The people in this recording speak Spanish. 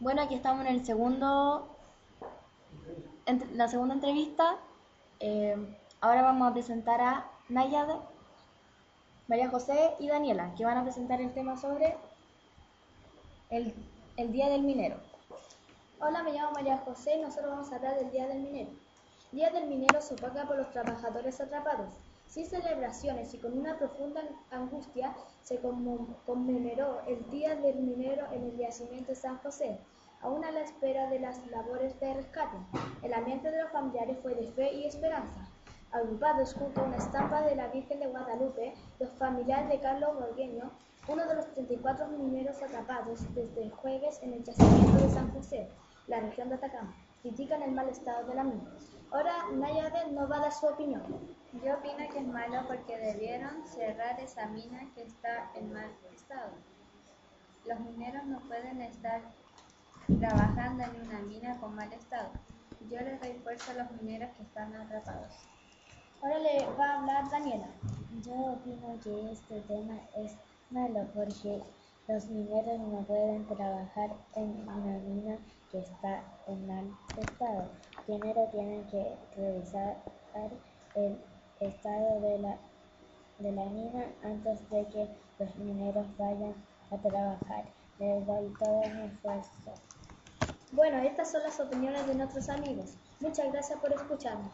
Bueno, aquí estamos en el segundo, en la segunda entrevista. Eh, ahora vamos a presentar a Nayade, María José y Daniela, que van a presentar el tema sobre el, el Día del Minero. Hola, me llamo María José y nosotros vamos a hablar del Día del Minero. Día del Minero se opaca por los trabajadores atrapados. Sin celebraciones y con una profunda angustia se conmemoró el Día del Minero en el yacimiento de San José, aún a la espera de las labores de rescate. El ambiente de los familiares fue de fe y esperanza. Agrupados junto a una estampa de la Virgen de Guadalupe, los familiares de Carlos Borgueño, uno de los 34 mineros atrapados desde el jueves en el yacimiento de San José, la región de Atacama, critican el mal estado de la mina. Ahora Nayade nos va a dar su opinión. Yo opino que es malo porque debieron cerrar esa mina que está en mal estado. Los mineros no pueden estar trabajando en una mina con mal estado. Yo les doy fuerza a los mineros que están atrapados. Ahora le va a hablar Daniela. Yo opino que este tema es malo porque los mineros no pueden trabajar en una mina que está en mal estado. Primero tienen que revisar el estado de la, de la mina antes de que los mineros vayan a trabajar. Les doy todo mi esfuerzo. Bueno, estas son las opiniones de nuestros amigos. Muchas gracias por escucharnos.